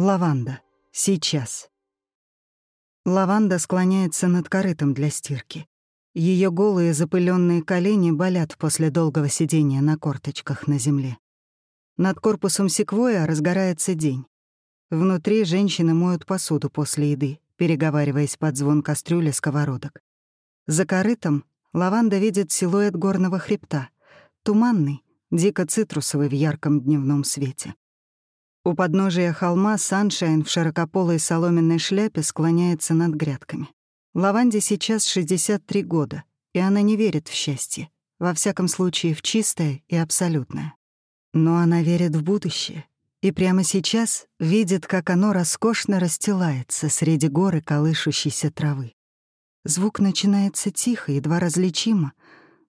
Лаванда. Сейчас. Лаванда склоняется над корытом для стирки. Ее голые запыленные колени болят после долгого сидения на корточках на земле. Над корпусом секвоя разгорается день. Внутри женщины моют посуду после еды, переговариваясь под звон кастрюли сковородок. За корытом лаванда видит силуэт горного хребта, туманный, дико цитрусовый в ярком дневном свете. У подножия холма Саншайн в широкополой соломенной шляпе склоняется над грядками. Лаванде сейчас 63 года, и она не верит в счастье, во всяком случае в чистое и абсолютное. Но она верит в будущее, и прямо сейчас видит, как оно роскошно расстилается среди горы колышущейся травы. Звук начинается тихо, едва различимо.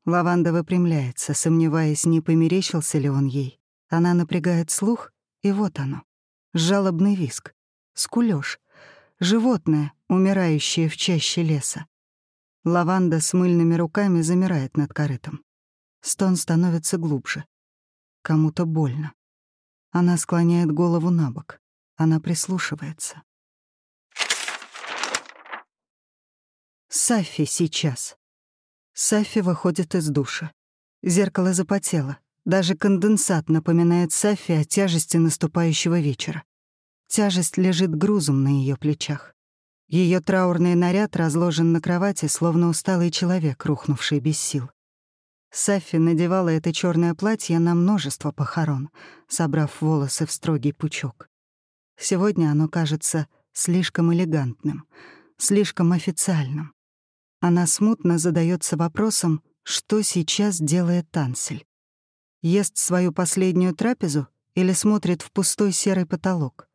Лаванда выпрямляется, сомневаясь, не померещился ли он ей. Она напрягает слух и вот оно. Жалобный виск. Скулёж. Животное, умирающее в чаще леса. Лаванда с мыльными руками замирает над корытом. Стон становится глубже. Кому-то больно. Она склоняет голову на бок. Она прислушивается. Сафи сейчас. Сафи выходит из душа. Зеркало запотело. Даже конденсат напоминает Сафи о тяжести наступающего вечера. Тяжесть лежит грузом на ее плечах. Ее траурный наряд разложен на кровати, словно усталый человек, рухнувший без сил. Сафи надевала это черное платье на множество похорон, собрав волосы в строгий пучок. Сегодня оно кажется слишком элегантным, слишком официальным. Она смутно задается вопросом, что сейчас делает Тансель ест свою последнюю трапезу или смотрит в пустой серый потолок.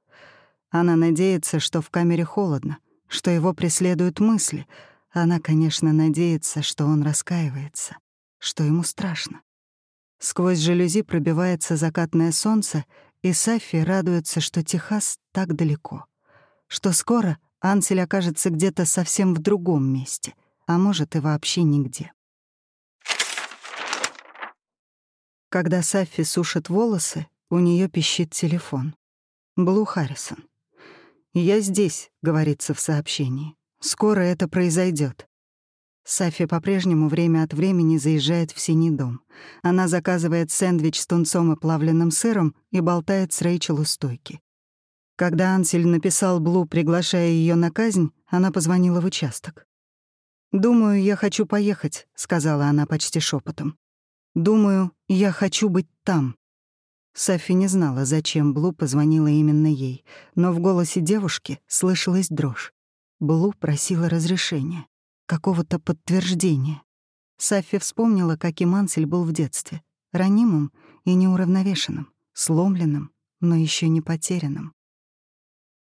Она надеется, что в камере холодно, что его преследуют мысли. Она, конечно, надеется, что он раскаивается, что ему страшно. Сквозь жалюзи пробивается закатное солнце, и Сафи радуется, что Техас так далеко, что скоро Ансель окажется где-то совсем в другом месте, а может и вообще нигде. Когда Саффи сушит волосы, у нее пищит телефон. Блу Харрисон. «Я здесь», — говорится в сообщении. «Скоро это произойдет. Сафи по-прежнему время от времени заезжает в синий дом. Она заказывает сэндвич с тунцом и плавленным сыром и болтает с Рэйчел у стойки. Когда Ансель написал Блу, приглашая ее на казнь, она позвонила в участок. «Думаю, я хочу поехать», — сказала она почти шепотом. Думаю, я хочу быть там. Софи не знала, зачем Блу позвонила именно ей, но в голосе девушки слышалась дрожь. Блу просила разрешения, какого-то подтверждения. Сафи вспомнила, каким Ансель был в детстве, ранимым и неуравновешенным, сломленным, но еще не потерянным.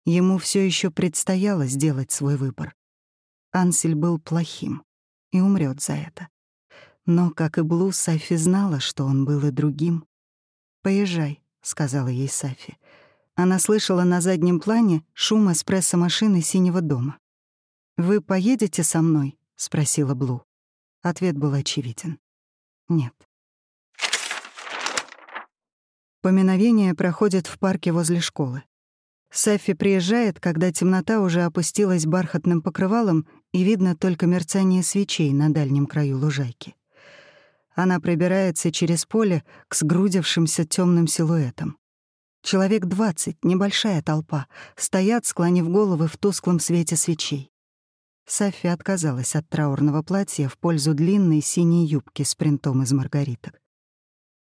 Ему все еще предстояло сделать свой выбор. Ансель был плохим и умрет за это. Но, как и Блу, Сафи знала, что он был и другим. «Поезжай», — сказала ей Сафи. Она слышала на заднем плане шум эспрессо-машины синего дома. «Вы поедете со мной?» — спросила Блу. Ответ был очевиден. «Нет». Поминовение проходит в парке возле школы. Сафи приезжает, когда темнота уже опустилась бархатным покрывалом и видно только мерцание свечей на дальнем краю лужайки. Она пробирается через поле к сгрудившимся темным силуэтам. Человек двадцать, небольшая толпа, стоят, склонив головы в тусклом свете свечей. Сафи отказалась от траурного платья в пользу длинной синей юбки с принтом из маргариток.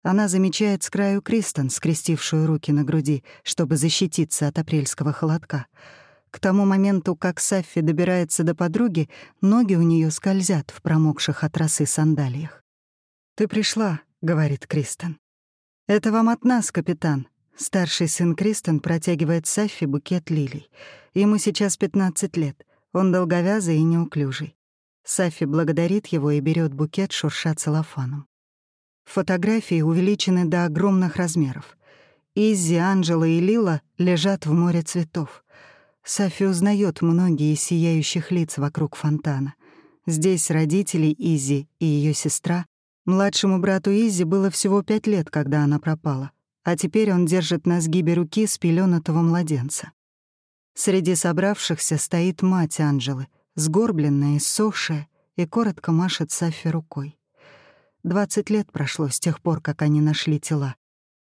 Она замечает с краю Кристен, скрестившую руки на груди, чтобы защититься от апрельского холодка. К тому моменту, как Саффи добирается до подруги, ноги у нее скользят в промокших от росы сандалиях. «Ты пришла», — говорит Кристен. «Это вам от нас, капитан». Старший сын Кристен протягивает Саффи букет лилий. Ему сейчас 15 лет. Он долговязый и неуклюжий. Саффи благодарит его и берет букет, шурша целлофаном. Фотографии увеличены до огромных размеров. Иззи, Анджела и Лила лежат в море цветов. Сафи узнает многие из сияющих лиц вокруг фонтана. Здесь родители Изи и ее сестра, Младшему брату Изи было всего пять лет, когда она пропала, а теперь он держит на сгибе руки спелёнатого младенца. Среди собравшихся стоит мать Анжелы, сгорбленная, иссохшая, и коротко машет Сафи рукой. Двадцать лет прошло с тех пор, как они нашли тела.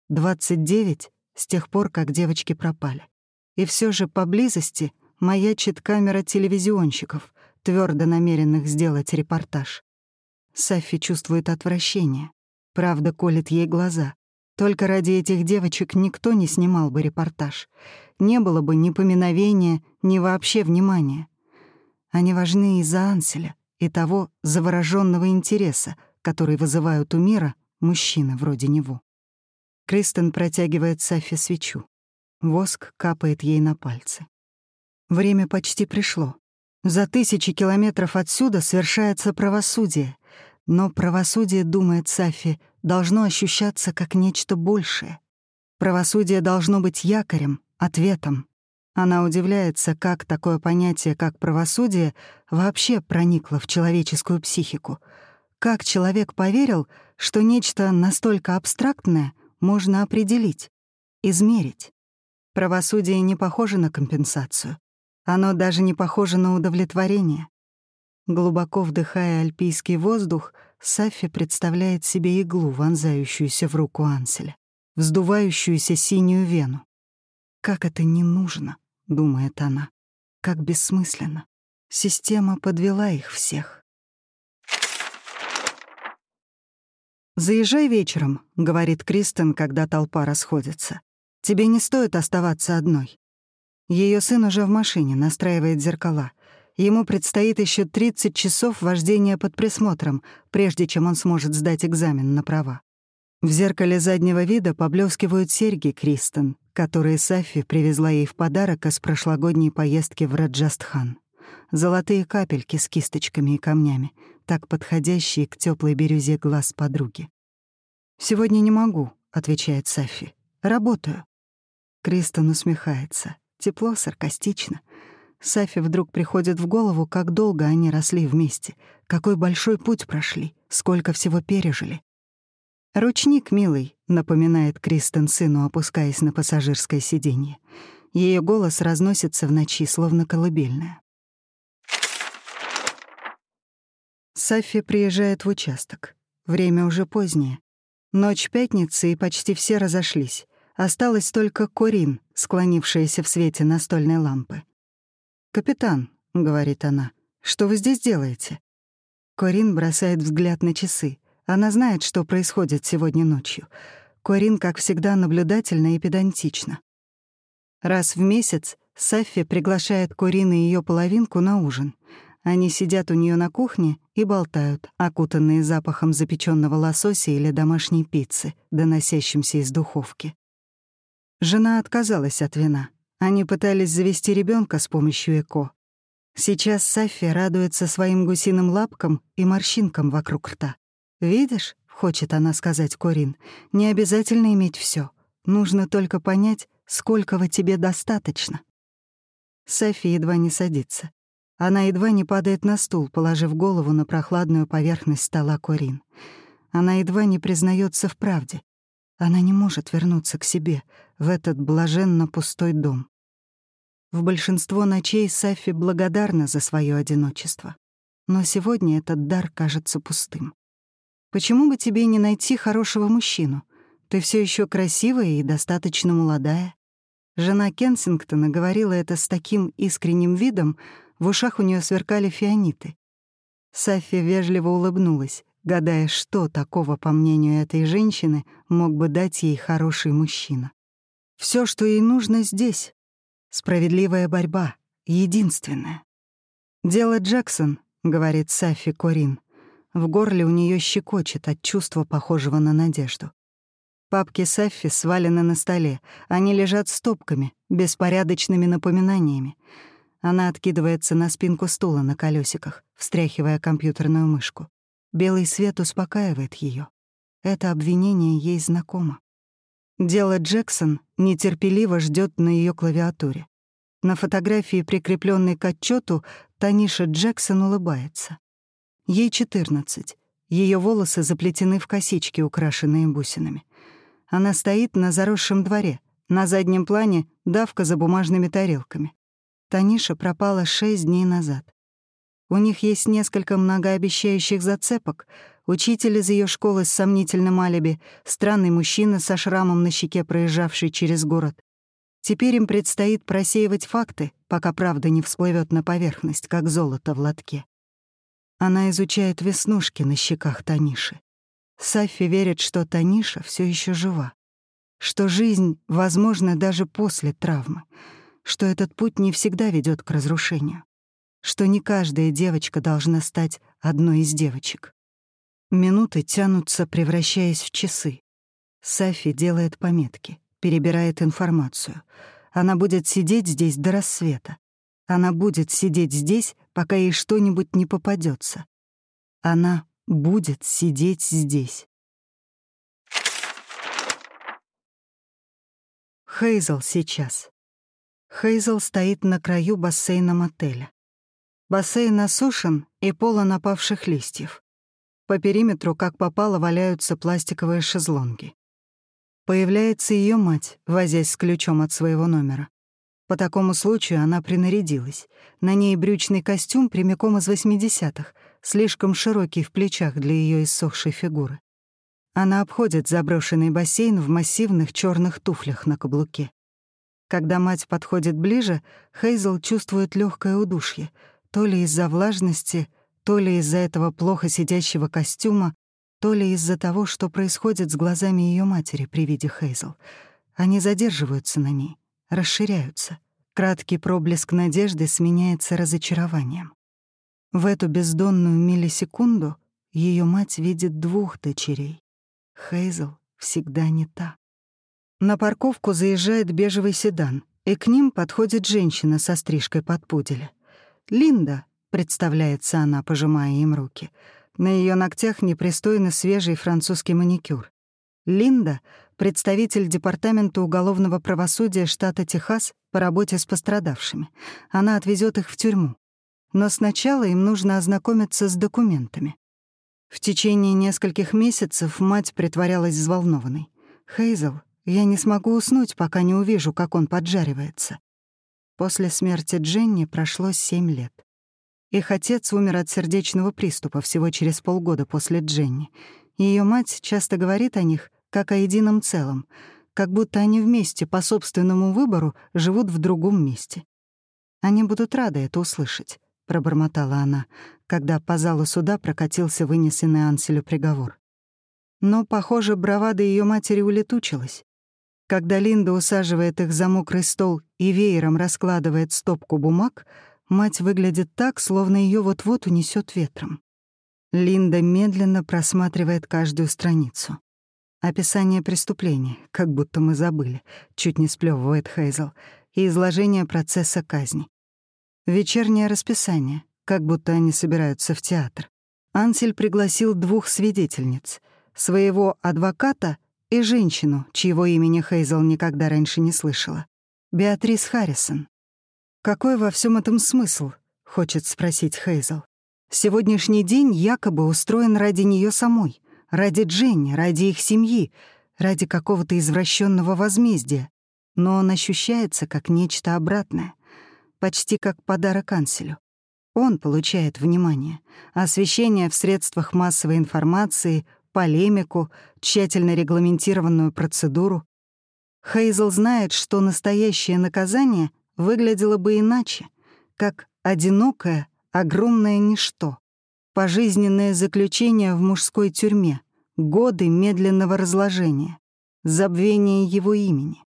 Двадцать девять — с тех пор, как девочки пропали. И все же поблизости маячит камера телевизионщиков, твердо намеренных сделать репортаж. Сафи чувствует отвращение. Правда колет ей глаза. Только ради этих девочек никто не снимал бы репортаж. Не было бы ни поминовения, ни вообще внимания. Они важны из-за Анселя и того завороженного интереса, который вызывают у мира мужчины вроде него. Кристен протягивает Сафи свечу. Воск капает ей на пальцы. Время почти пришло. За тысячи километров отсюда совершается правосудие, но правосудие, думает Сафи, должно ощущаться как нечто большее. Правосудие должно быть якорем, ответом. Она удивляется, как такое понятие, как правосудие, вообще проникло в человеческую психику. Как человек поверил, что нечто настолько абстрактное можно определить, измерить. Правосудие не похоже на компенсацию. Оно даже не похоже на удовлетворение. Глубоко вдыхая альпийский воздух, Сафи представляет себе иглу, вонзающуюся в руку Анселя, вздувающуюся синюю вену. «Как это не нужно», — думает она, — «как бессмысленно. Система подвела их всех». «Заезжай вечером», — говорит Кристен, когда толпа расходится. «Тебе не стоит оставаться одной». Ее сын уже в машине, настраивает зеркала — Ему предстоит еще 30 часов вождения под присмотром, прежде чем он сможет сдать экзамен на права. В зеркале заднего вида поблескивают серьги Кристен, которые Сафи привезла ей в подарок из прошлогодней поездки в Раджастхан. Золотые капельки с кисточками и камнями, так подходящие к теплой бирюзе глаз подруги. «Сегодня не могу», — отвечает Сафи. «Работаю». Кристен усмехается. Тепло, саркастично — Сафи вдруг приходит в голову, как долго они росли вместе, какой большой путь прошли, сколько всего пережили. «Ручник, милый», — напоминает Кристен сыну, опускаясь на пассажирское сиденье. Ее голос разносится в ночи, словно колыбельная. Сафи приезжает в участок. Время уже позднее. Ночь пятницы, и почти все разошлись. Осталась только Корин, склонившаяся в свете настольной лампы. «Капитан», — говорит она, — «что вы здесь делаете?» Корин бросает взгляд на часы. Она знает, что происходит сегодня ночью. Корин, как всегда, наблюдательна и педантична. Раз в месяц Саффи приглашает Корин и ее половинку на ужин. Они сидят у нее на кухне и болтают, окутанные запахом запеченного лосося или домашней пиццы, доносящимся из духовки. Жена отказалась от вина. Они пытались завести ребенка с помощью ЭКО. Сейчас Сафи радуется своим гусиным лапкам и морщинкам вокруг рта. «Видишь?» — хочет она сказать Корин. «Не обязательно иметь все. Нужно только понять, сколько во тебе достаточно». Софи едва не садится. Она едва не падает на стул, положив голову на прохладную поверхность стола Корин. Она едва не признается в правде. Она не может вернуться к себе, в этот блаженно пустой дом. В большинство ночей Сафи благодарна за свое одиночество. Но сегодня этот дар кажется пустым. Почему бы тебе не найти хорошего мужчину? Ты все еще красивая и достаточно молодая. Жена Кенсингтона говорила это с таким искренним видом, в ушах у нее сверкали фианиты. Сафи вежливо улыбнулась, гадая, что такого, по мнению этой женщины, мог бы дать ей хороший мужчина. Все, что ей нужно здесь, Справедливая борьба, единственная. «Дело Джексон», — говорит Сафи Корин. В горле у нее щекочет от чувства, похожего на надежду. Папки Саффи свалены на столе. Они лежат стопками, беспорядочными напоминаниями. Она откидывается на спинку стула на колесиках, встряхивая компьютерную мышку. Белый свет успокаивает ее. Это обвинение ей знакомо. Дело Джексон нетерпеливо ждет на ее клавиатуре. На фотографии, прикрепленной к отчету, Таниша Джексон улыбается. Ей 14. Ее волосы заплетены в косички, украшенные бусинами. Она стоит на заросшем дворе. На заднем плане — давка за бумажными тарелками. Таниша пропала шесть дней назад. У них есть несколько многообещающих зацепок. Учитель из ее школы с сомнительным алиби, странный мужчина со шрамом на щеке, проезжавший через город. Теперь им предстоит просеивать факты, пока правда не всплывет на поверхность, как золото в лотке. Она изучает веснушки на щеках Таниши. Саффи верит, что Таниша все еще жива, что жизнь возможна даже после травмы, что этот путь не всегда ведет к разрушению что не каждая девочка должна стать одной из девочек. Минуты тянутся, превращаясь в часы. Сафи делает пометки, перебирает информацию. Она будет сидеть здесь до рассвета. Она будет сидеть здесь, пока ей что-нибудь не попадется. Она будет сидеть здесь. Хейзел сейчас. Хейзел стоит на краю бассейна мотеля. Бассейн осушен и полон опавших листьев. По периметру, как попало, валяются пластиковые шезлонги. Появляется ее мать, возясь с ключом от своего номера. По такому случаю она принарядилась. На ней брючный костюм прямиком из 80-х, слишком широкий в плечах для ее иссохшей фигуры. Она обходит заброшенный бассейн в массивных черных туфлях на каблуке. Когда мать подходит ближе, Хейзел чувствует легкое удушье — то ли из-за влажности, то ли из-за этого плохо сидящего костюма, то ли из-за того, что происходит с глазами ее матери при виде Хейзел. Они задерживаются на ней, расширяются. Краткий проблеск надежды сменяется разочарованием. В эту бездонную миллисекунду ее мать видит двух дочерей. Хейзел всегда не та. На парковку заезжает бежевый седан, и к ним подходит женщина со стрижкой под пуделя. «Линда», — представляется она, пожимая им руки. На ее ногтях непристойно свежий французский маникюр. Линда — представитель Департамента уголовного правосудия штата Техас по работе с пострадавшими. Она отвезет их в тюрьму. Но сначала им нужно ознакомиться с документами. В течение нескольких месяцев мать притворялась взволнованной. «Хейзел, я не смогу уснуть, пока не увижу, как он поджаривается. После смерти Дженни прошло семь лет. Их отец умер от сердечного приступа всего через полгода после Дженни. Ее мать часто говорит о них как о едином целом, как будто они вместе по собственному выбору живут в другом месте. «Они будут рады это услышать», — пробормотала она, когда по залу суда прокатился вынесенный Анселю приговор. Но, похоже, бравада ее матери улетучилась. Когда Линда усаживает их за мокрый стол и веером раскладывает стопку бумаг, мать выглядит так, словно ее вот-вот унесет ветром. Линда медленно просматривает каждую страницу. Описание преступления, как будто мы забыли, чуть не сплёвывает Хейзел, и изложение процесса казни. Вечернее расписание, как будто они собираются в театр. Ансель пригласил двух свидетельниц — своего адвоката и женщину, чьего имени Хейзел никогда раньше не слышала. Беатрис Харрисон. «Какой во всем этом смысл?» — хочет спросить Хейзел. «Сегодняшний день якобы устроен ради нее самой, ради Дженни, ради их семьи, ради какого-то извращенного возмездия, но он ощущается как нечто обратное, почти как подарок Анселю. Он получает внимание, освещение в средствах массовой информации, полемику, тщательно регламентированную процедуру. Хейзел знает, что настоящее наказание выглядело бы иначе, как одинокое, огромное ничто, пожизненное заключение в мужской тюрьме, годы медленного разложения, забвение его имени,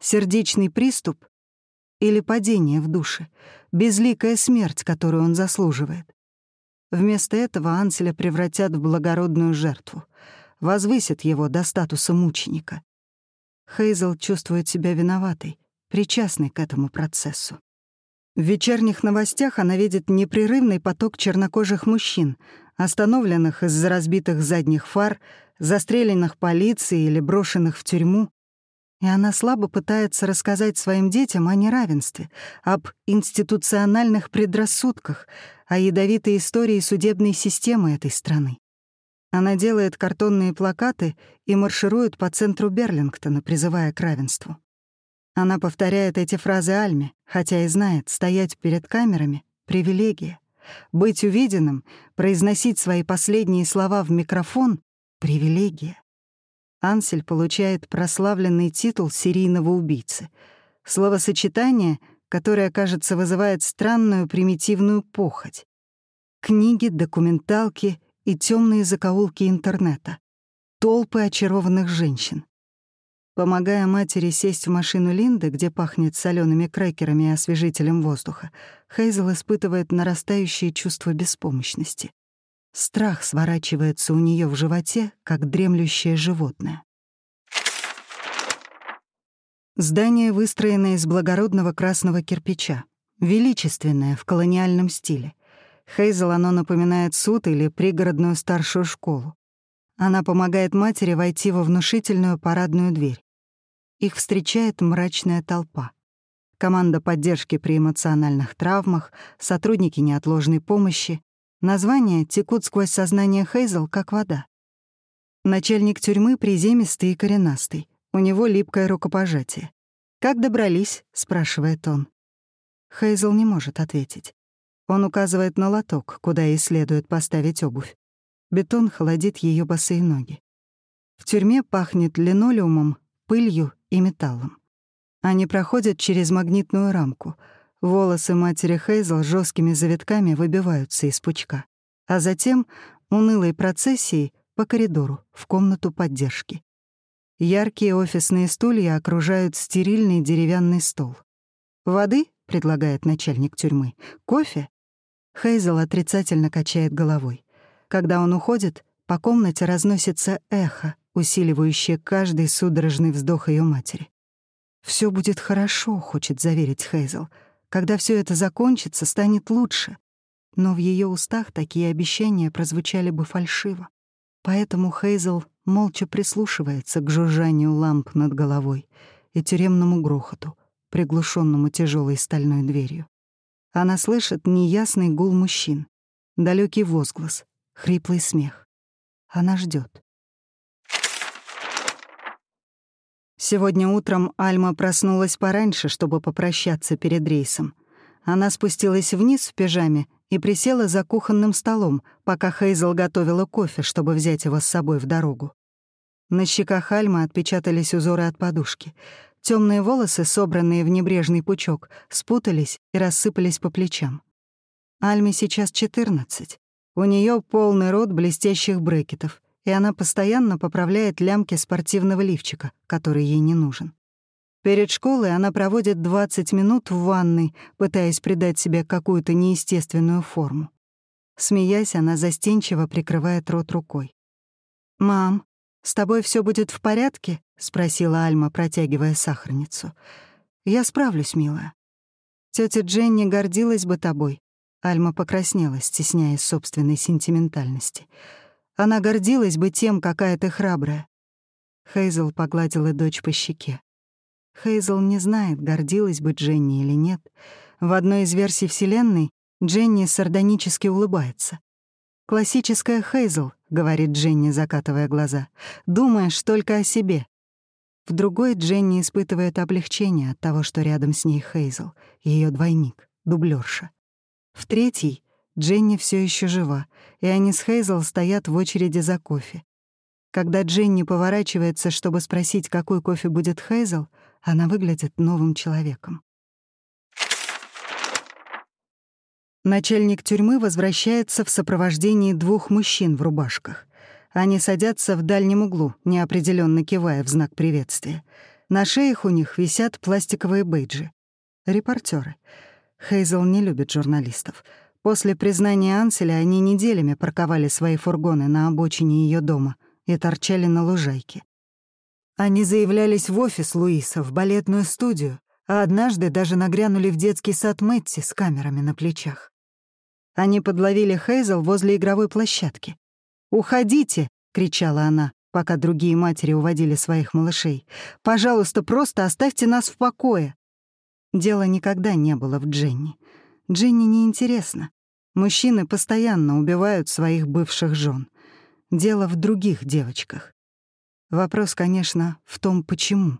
сердечный приступ или падение в душе, безликая смерть, которую он заслуживает. Вместо этого Анселя превратят в благородную жертву, возвысят его до статуса мученика. Хейзел чувствует себя виноватой, причастной к этому процессу. В вечерних новостях она видит непрерывный поток чернокожих мужчин, остановленных из-за разбитых задних фар, застреленных полицией или брошенных в тюрьму, и она слабо пытается рассказать своим детям о неравенстве, об институциональных предрассудках, о ядовитой истории судебной системы этой страны. Она делает картонные плакаты и марширует по центру Берлингтона, призывая к равенству. Она повторяет эти фразы Альме, хотя и знает, стоять перед камерами — привилегия. Быть увиденным, произносить свои последние слова в микрофон — привилегия. Ансель получает прославленный титул серийного убийцы. Словосочетание, которое, кажется, вызывает странную примитивную похоть. Книги, документалки и темные закоулки интернета. Толпы очарованных женщин. Помогая матери сесть в машину Линды, где пахнет солеными крекерами и освежителем воздуха, Хейзел испытывает нарастающее чувство беспомощности. Страх сворачивается у нее в животе, как дремлющее животное. Здание выстроено из благородного красного кирпича, величественное в колониальном стиле. Хейзел оно напоминает суд или пригородную старшую школу. Она помогает матери войти во внушительную парадную дверь. Их встречает мрачная толпа. Команда поддержки при эмоциональных травмах, сотрудники неотложной помощи. Названия текут сквозь сознание Хейзел, как вода. Начальник тюрьмы приземистый и коренастый. У него липкое рукопожатие. «Как добрались?» — спрашивает он. Хейзел не может ответить. Он указывает на лоток, куда ей следует поставить обувь. Бетон холодит ее босые ноги. В тюрьме пахнет линолеумом, пылью и металлом. Они проходят через магнитную рамку. Волосы матери Хейзел жесткими завитками выбиваются из пучка. А затем унылой процессией по коридору в комнату поддержки. Яркие офисные стулья окружают стерильный деревянный стол. «Воды?» — предлагает начальник тюрьмы. «Кофе?» Хейзел отрицательно качает головой. Когда он уходит, по комнате разносится эхо, усиливающее каждый судорожный вздох ее матери. Все будет хорошо», — хочет заверить Хейзел. «Когда все это закончится, станет лучше». Но в ее устах такие обещания прозвучали бы фальшиво. Поэтому Хейзел молча прислушивается к жужжанию ламп над головой и тюремному грохоту, приглушенному тяжелой стальной дверью. Она слышит неясный гул мужчин, далекий возглас, хриплый смех. Она ждет. Сегодня утром Альма проснулась пораньше, чтобы попрощаться перед рейсом. Она спустилась вниз в пижаме и присела за кухонным столом, пока Хейзел готовила кофе, чтобы взять его с собой в дорогу. На щеках Альмы отпечатались узоры от подушки. Темные волосы, собранные в небрежный пучок, спутались и рассыпались по плечам. Альме сейчас 14. У нее полный рот блестящих брекетов, и она постоянно поправляет лямки спортивного лифчика, который ей не нужен. Перед школой она проводит 20 минут в ванной, пытаясь придать себе какую-то неестественную форму. Смеясь, она застенчиво прикрывает рот рукой. «Мам, с тобой все будет в порядке?» — спросила Альма, протягивая сахарницу. «Я справлюсь, милая. Тетя Дженни гордилась бы тобой». Альма покраснела, стесняясь собственной сентиментальности. Она гордилась бы тем, какая ты храбрая. Хейзел погладила дочь по щеке. Хейзел не знает, гордилась бы Дженни или нет. В одной из версий Вселенной Дженни сардонически улыбается. «Классическая Хейзел», — говорит Дженни, закатывая глаза, — «думаешь только о себе». В другой Дженни испытывает облегчение от того, что рядом с ней Хейзел, ее двойник, дублерша. В третьей Дженни все еще жива, и они с Хейзел стоят в очереди за кофе. Когда Дженни поворачивается, чтобы спросить, какой кофе будет Хейзел, она выглядит новым человеком. Начальник тюрьмы возвращается в сопровождении двух мужчин в рубашках. Они садятся в дальнем углу, неопределенно кивая в знак приветствия. На шеях у них висят пластиковые бейджи. Репортеры. Хейзел не любит журналистов — После признания Анселя они неделями парковали свои фургоны на обочине ее дома и торчали на лужайке. Они заявлялись в офис Луиса, в балетную студию, а однажды даже нагрянули в детский сад Мэтти с камерами на плечах. Они подловили Хейзел возле игровой площадки. «Уходите!» — кричала она, пока другие матери уводили своих малышей. «Пожалуйста, просто оставьте нас в покое!» Дело никогда не было в Дженни. Дженни неинтересно. Мужчины постоянно убивают своих бывших жен. Дело в других девочках. Вопрос, конечно, в том, почему.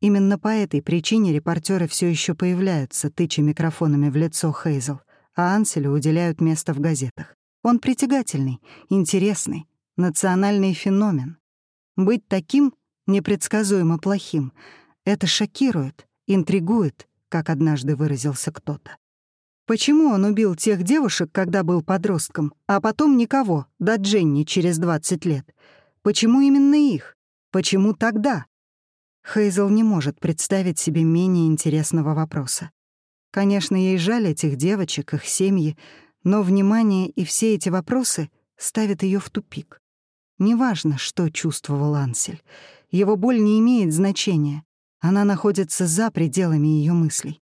Именно по этой причине репортеры все еще появляются, тыча микрофонами в лицо Хейзел, а Анселю уделяют место в газетах. Он притягательный, интересный, национальный феномен. Быть таким непредсказуемо плохим — это шокирует, интригует, как однажды выразился кто-то. Почему он убил тех девушек, когда был подростком, а потом никого, до Дженни через 20 лет? Почему именно их? Почему тогда? Хейзел не может представить себе менее интересного вопроса. Конечно, ей жаль этих девочек, их семьи, но внимание и все эти вопросы ставят ее в тупик. Неважно, что чувствовал Ансель. Его боль не имеет значения. Она находится за пределами ее мыслей.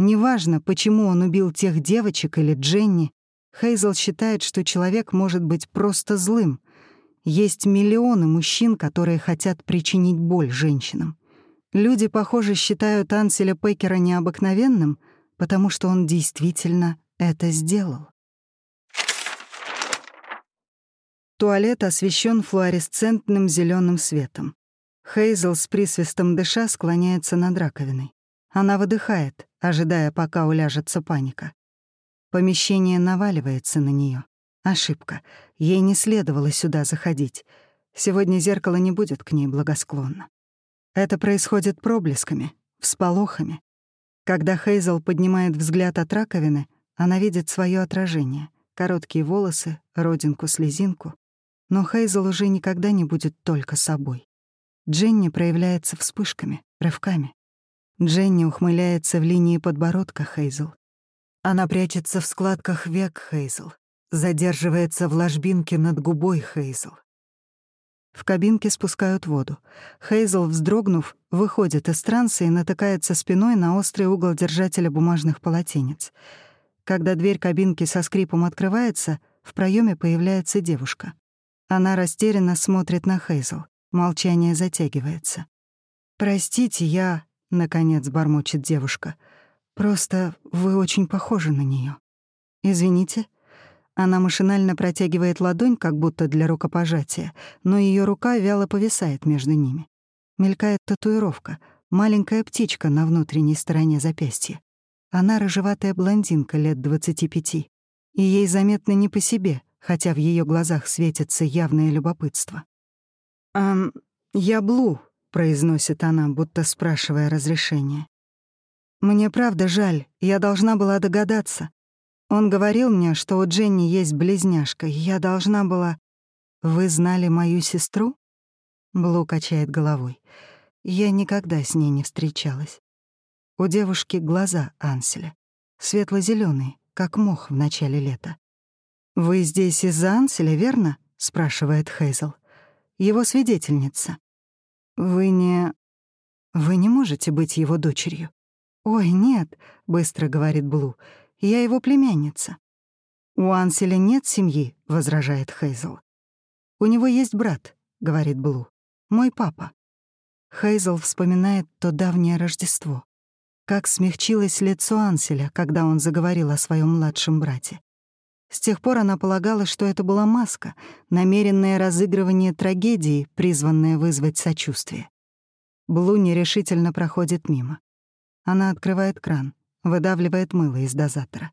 Неважно, почему он убил тех девочек или Дженни, Хейзел считает, что человек может быть просто злым. Есть миллионы мужчин, которые хотят причинить боль женщинам. Люди, похоже, считают Анселя Пекера необыкновенным, потому что он действительно это сделал. Туалет освещен флуоресцентным зеленым светом. Хейзел с присвистом дыша склоняется над раковиной. Она выдыхает, ожидая, пока уляжется паника. Помещение наваливается на нее. Ошибка. Ей не следовало сюда заходить. Сегодня зеркало не будет к ней благосклонно. Это происходит проблесками, всполохами. Когда Хейзел поднимает взгляд от раковины, она видит свое отражение — короткие волосы, родинку-слезинку, но Хейзел уже никогда не будет только собой. Дженни проявляется вспышками, рывками. Дженни ухмыляется в линии подбородка Хейзел. Она прячется в складках век Хейзел, задерживается в ложбинке над губой Хейзел. В кабинке спускают воду. Хейзел, вздрогнув, выходит из транса и натыкается спиной на острый угол держателя бумажных полотенец. Когда дверь кабинки со скрипом открывается, в проеме появляется девушка. Она растерянно смотрит на Хейзел. Молчание затягивается. «Простите, я...» — наконец бормочет девушка. «Просто вы очень похожи на нее. «Извините». Она машинально протягивает ладонь, как будто для рукопожатия, но ее рука вяло повисает между ними. Мелькает татуировка, маленькая птичка на внутренней стороне запястья. Она рыжеватая блондинка лет 25, и ей заметно не по себе — хотя в ее глазах светится явное любопытство. «Эм, я Блу», — произносит она, будто спрашивая разрешения. «Мне правда жаль, я должна была догадаться. Он говорил мне, что у Дженни есть близняшка, и я должна была... Вы знали мою сестру?» Блу качает головой. Я никогда с ней не встречалась. У девушки глаза Анселя, светло зеленые как мох в начале лета. «Вы здесь из-за Анселя, верно?» — спрашивает Хейзел. «Его свидетельница». «Вы не... Вы не можете быть его дочерью». «Ой, нет», — быстро говорит Блу, — «я его племянница». «У Анселя нет семьи», — возражает Хейзел. «У него есть брат», — говорит Блу. «Мой папа». Хейзел вспоминает то давнее Рождество. Как смягчилось лицо Анселя, когда он заговорил о своем младшем брате. С тех пор она полагала, что это была маска, намеренное разыгрывание трагедии, призванное вызвать сочувствие. Блу нерешительно проходит мимо. Она открывает кран, выдавливает мыло из дозатора.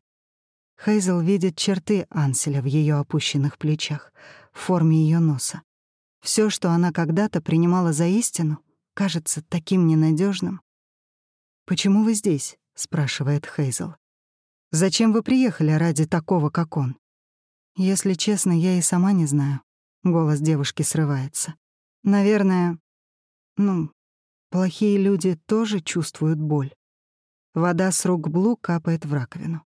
Хейзел видит черты Анселя в ее опущенных плечах, в форме ее носа. Все, что она когда-то принимала за истину, кажется таким ненадежным. «Почему вы здесь?» — спрашивает Хейзел. Зачем вы приехали ради такого, как он? Если честно, я и сама не знаю. Голос девушки срывается. Наверное, ну, плохие люди тоже чувствуют боль. Вода с рук Блу капает в раковину.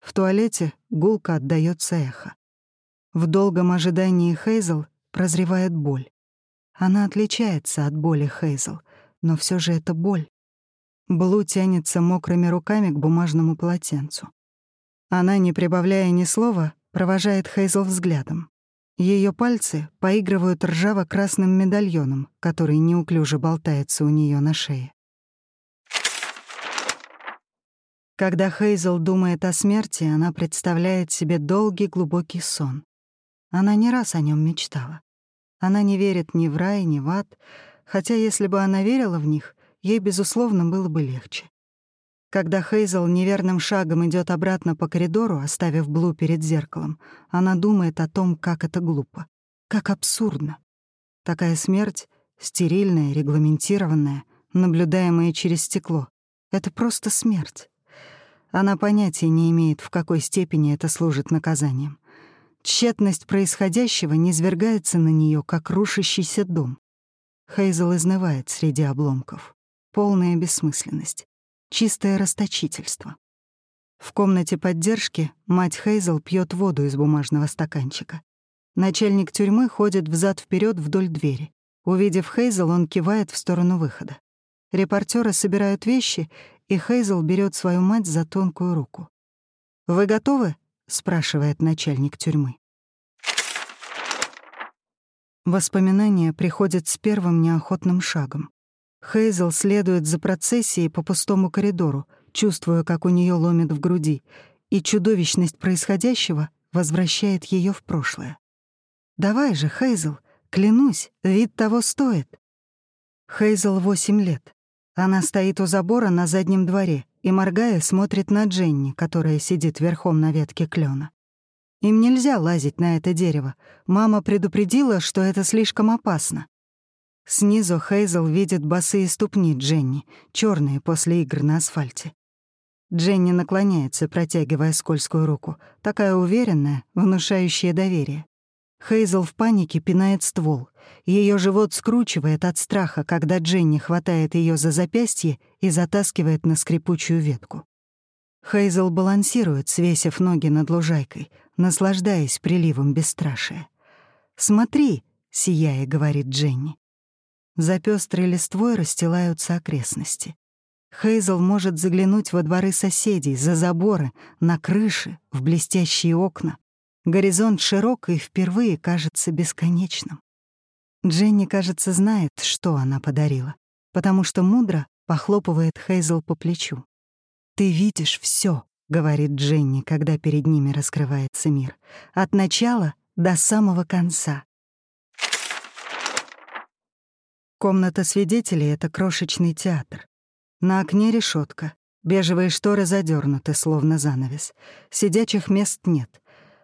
В туалете гулко отдаётся эхо. В долгом ожидании Хейзел прозревает боль. Она отличается от боли Хейзел, но все же это боль. Блу тянется мокрыми руками к бумажному полотенцу. Она, не прибавляя ни слова, провожает Хейзл взглядом. Ее пальцы поигрывают ржаво-красным медальоном, который неуклюже болтается у нее на шее. Когда Хейзл думает о смерти, она представляет себе долгий глубокий сон. Она не раз о нем мечтала. Она не верит ни в рай, ни в ад, хотя если бы она верила в них, ей, безусловно, было бы легче. Когда Хейзел неверным шагом идет обратно по коридору, оставив Блу перед зеркалом, она думает о том, как это глупо, как абсурдно. Такая смерть, стерильная, регламентированная, наблюдаемая через стекло, — это просто смерть. Она понятия не имеет, в какой степени это служит наказанием. Тщетность происходящего низвергается на нее, как рушащийся дом. Хейзел изнывает среди обломков. Полная бессмысленность. Чистое расточительство. В комнате поддержки мать Хейзел пьет воду из бумажного стаканчика. Начальник тюрьмы ходит взад вперед вдоль двери. Увидев Хейзел, он кивает в сторону выхода. Репортеры собирают вещи, и Хейзел берет свою мать за тонкую руку. «Вы готовы?» — спрашивает начальник тюрьмы. Воспоминания приходят с первым неохотным шагом. Хейзел следует за процессией по пустому коридору, чувствуя, как у нее ломит в груди, и чудовищность происходящего возвращает ее в прошлое. «Давай же, Хейзел, клянусь, вид того стоит». Хейзел восемь лет. Она стоит у забора на заднем дворе и, моргая, смотрит на Дженни, которая сидит верхом на ветке клена. Им нельзя лазить на это дерево. Мама предупредила, что это слишком опасно. Снизу Хейзел видит босые ступни Дженни, черные после игр на асфальте. Дженни наклоняется, протягивая скользкую руку, такая уверенная, внушающая доверие. Хейзел в панике пинает ствол. Ее живот скручивает от страха, когда Дженни хватает ее за запястье и затаскивает на скрипучую ветку. Хейзел балансирует, свесив ноги над лужайкой, наслаждаясь приливом бесстрашия. «Смотри», — сияя, говорит Дженни. За пестрой листвой расстилаются окрестности. Хейзел может заглянуть во дворы соседей, за заборы, на крыши, в блестящие окна. Горизонт широк и впервые кажется бесконечным. Дженни, кажется, знает, что она подарила, потому что мудро похлопывает Хейзел по плечу. «Ты видишь все, говорит Дженни, когда перед ними раскрывается мир. «От начала до самого конца. Комната свидетелей — это крошечный театр. На окне решетка. Бежевые шторы задернуты, словно занавес. Сидячих мест нет.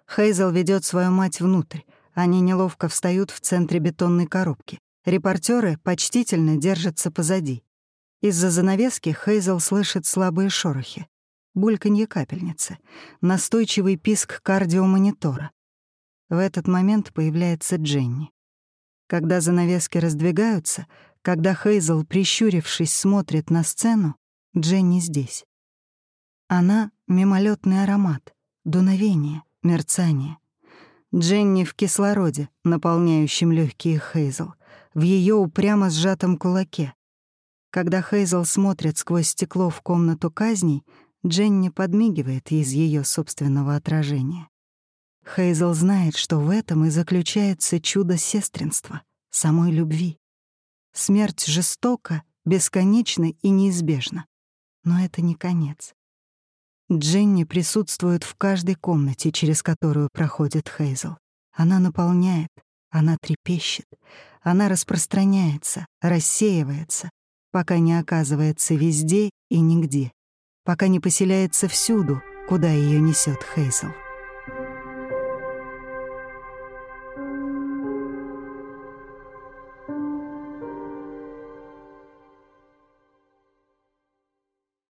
Хейзел ведет свою мать внутрь. Они неловко встают в центре бетонной коробки. Репортеры почтительно держатся позади. Из-за занавески Хейзел слышит слабые шорохи. Бульканье капельницы. Настойчивый писк кардиомонитора. В этот момент появляется Дженни. Когда занавески раздвигаются, когда Хейзел, прищурившись, смотрит на сцену, Дженни здесь. Она — мимолетный аромат, дуновение, мерцание. Дженни в кислороде, наполняющем легкие Хейзел, в ее упрямо сжатом кулаке. Когда Хейзел смотрит сквозь стекло в комнату казней, Дженни подмигивает из ее собственного отражения. Хейзел знает, что в этом и заключается чудо сестринства, самой любви. Смерть жестока, бесконечна и неизбежна. Но это не конец. Дженни присутствует в каждой комнате, через которую проходит Хейзел. Она наполняет, она трепещет, она распространяется, рассеивается, пока не оказывается везде и нигде, пока не поселяется всюду, куда ее несет Хейзел.